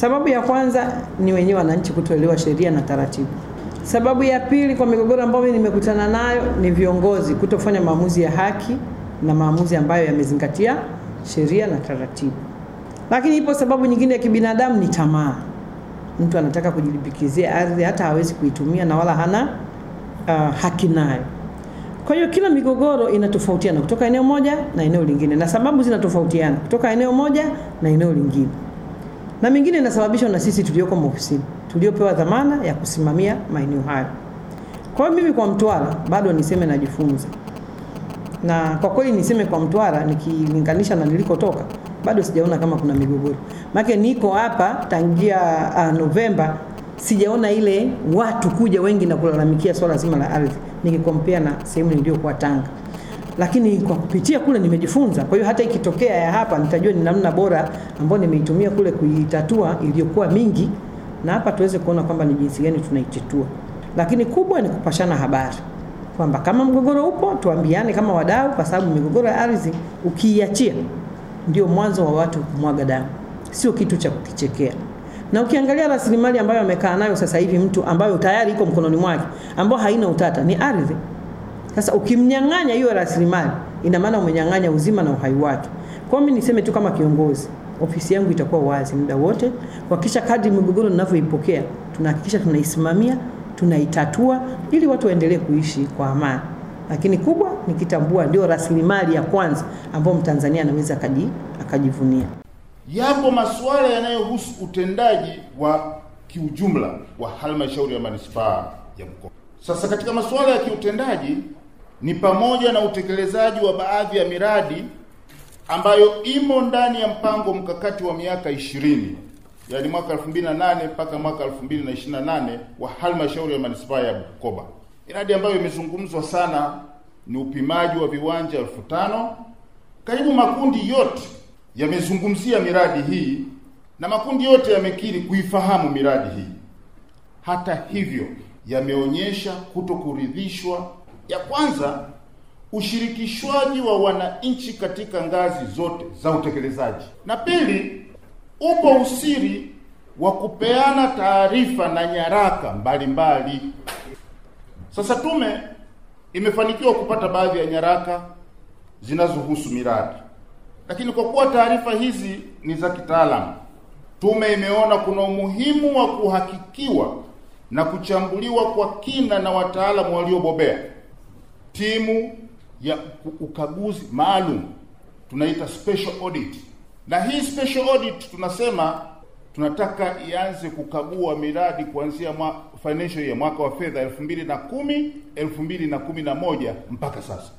Sababu ya kwanza ni wenyewe wananchi kutoelewa sheria na taratibu. Sababu ya pili kwa migogoro ambayo mimi nimekutana nayo ni viongozi kutofanya maamuzi ya haki na maamuzi ambayo yamezingatia sheria na taratibu. Lakini ipo sababu nyingine ya kibinadamu ni tamaa. Mtu anataka kujilimbikizia ardhi hata hawezi kuitumia na wala hana uh, haki nayo. Kwa hiyo kila migogoro inatofautiana kutoka eneo moja na eneo lingine, na sababu zinatofautiana kutoka eneo moja na eneo lingine, na mingine inasababishwa na sisi tulioko maofisini tuliopewa dhamana ya kusimamia maeneo hayo. Kwa hiyo mimi kwa Mtwara bado niseme najifunza, na kwa kweli niseme kwa Mtwara nikilinganisha na nilikotoka bado sijaona kama kuna migogoro, maana niko hapa tangia uh, Novemba sijaona ile watu kuja wengi na kulalamikia swala zima la ardhi. Nikikompea na sehemu niliyokuwa Tanga, lakini kwa kupitia kule nimejifunza. Kwa hiyo hata ikitokea ya hapa nitajua ni namna bora ambayo nimeitumia kule kuitatua iliyokuwa mingi, na hapa tuweze kuona kwamba ni jinsi gani tunaitatua. Lakini kubwa ni kupashana habari kwamba kama mgogoro upo tuambiane kama wadau, kwa sababu migogoro ya ardhi ukiiachia ndio mwanzo wa watu kumwaga damu, sio kitu cha kukichekea na ukiangalia rasilimali ambayo amekaa nayo sasa hivi mtu ambayo tayari iko mkononi mwake ambayo haina utata ni ardhi. Sasa ukimnyang'anya hiyo rasilimali, ina maana umenyang'anya uzima na uhai wake. Kwa mimi niseme tu kama kiongozi, ofisi yangu itakuwa wazi muda wote kuhakikisha kadri migogoro ninavyoipokea, tunahakikisha tunaisimamia, tunaitatua ili watu waendelee kuishi kwa amani. Lakini kubwa nikitambua ndio rasilimali ya kwanza ambayo Mtanzania anaweza akajivunia. Yapo masuala yanayohusu utendaji wa kiujumla wa halmashauri ya manispaa ya Bukoba. Sasa katika masuala ya kiutendaji ni pamoja na utekelezaji wa baadhi ya miradi ambayo imo ndani ya mpango mkakati wa miaka ishirini, yaani mwaka 2008 mpaka mwaka 2028 wa halmashauri ya manispaa ya Bukoba. Miradi ambayo imezungumzwa sana ni upimaji wa viwanja elfu tano. Karibu makundi yote yamezungumzia miradi hii na makundi yote yamekiri kuifahamu miradi hii. Hata hivyo, yameonyesha kutokuridhishwa. Ya kwanza, ushirikishwaji wa wananchi katika ngazi zote za utekelezaji, na pili, upo usiri wa kupeana taarifa na nyaraka mbalimbali mbali. Sasa tume imefanikiwa kupata baadhi ya nyaraka zinazohusu miradi lakini kwa kuwa taarifa hizi ni za kitaalamu, tume imeona kuna umuhimu wa kuhakikiwa na kuchambuliwa kwa kina na wataalamu waliobobea, timu ya ukaguzi maalum tunaita special audit. Na hii special audit tunasema tunataka ianze kukagua miradi kuanzia financial year mwaka wa fedha 2010 2011 mpaka sasa.